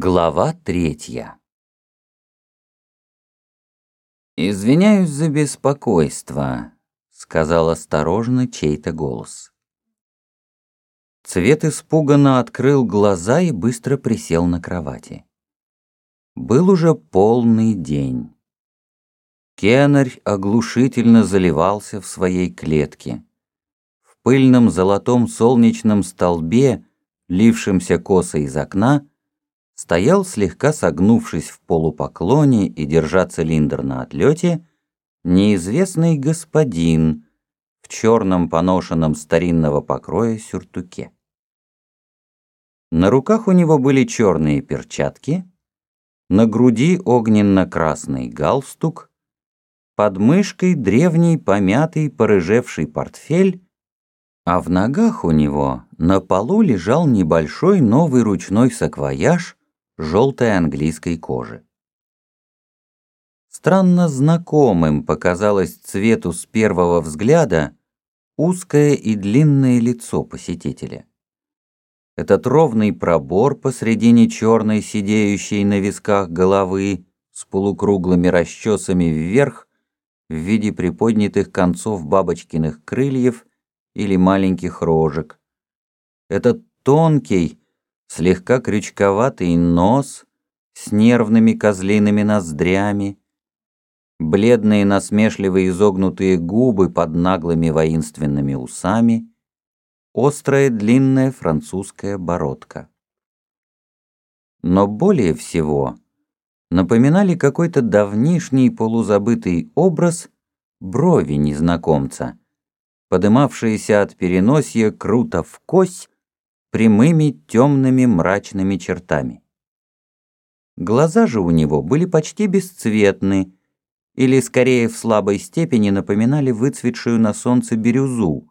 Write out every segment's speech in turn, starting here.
Глава третья «Извиняюсь за беспокойство», — сказал осторожно чей-то голос. Цвет испуганно открыл глаза и быстро присел на кровати. Был уже полный день. Кеннерь оглушительно заливался в своей клетке. В пыльном золотом солнечном столбе, лившемся косо из окна, стоял, слегка согнувшись в полупоклоне и держа цилиндр на отлете, неизвестный господин в черном поношенном старинного покроя сюртуке. На руках у него были черные перчатки, на груди огненно-красный галстук, под мышкой древний помятый порыжевший портфель, а в ногах у него на полу лежал небольшой новый ручной саквояж желтой английской кожи. Странно знакомым показалось цвету с первого взгляда узкое и длинное лицо посетителя. Этот ровный пробор посредине черной, сидеющей на висках головы, с полукруглыми расчесами вверх, в виде приподнятых концов бабочкиных крыльев или маленьких рожек. Этот тонкий, слегка крючковатый нос с нервными козлиными ноздрями, бледные насмешливые изогнутые губы под наглыми воинственными усами, острая длинная французская бородка. Но более всего напоминали какой-то давнишний полузабытый образ брови незнакомца, подымавшиеся от переносия круто в кость прямыми темными мрачными чертами. Глаза же у него были почти бесцветны, или скорее в слабой степени напоминали выцветшую на солнце бирюзу,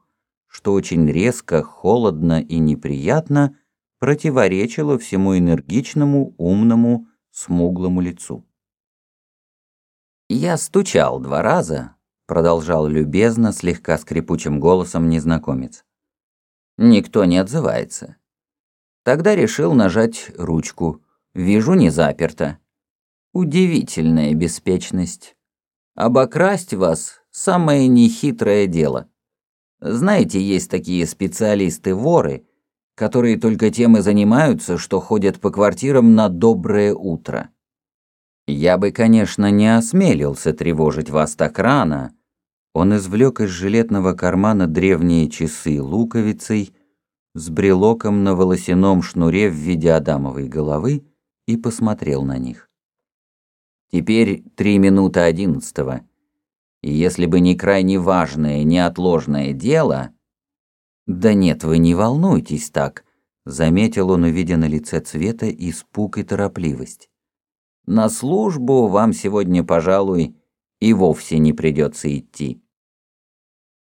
что очень резко, холодно и неприятно противоречило всему энергичному, умному, смуглому лицу. «Я стучал два раза», — продолжал любезно, слегка скрипучим голосом незнакомец. Никто не отзывается. Тогда решил нажать ручку. Вижу, не заперто. Удивительная беспечность. Обокрасть вас – самое нехитрое дело. Знаете, есть такие специалисты-воры, которые только тем и занимаются, что ходят по квартирам на доброе утро. Я бы, конечно, не осмелился тревожить вас так рано, он извлек из жилетного кармана древние часы луковицей с брелоком на волосяном шнуре в виде адамовой головы и посмотрел на них. Теперь три минуты одиннадцатого. И если бы не крайне важное, неотложное дело... Да нет, вы не волнуйтесь так, заметил он, увидя на лице цвета испуг и торопливость. На службу вам сегодня, пожалуй, и вовсе не придется идти.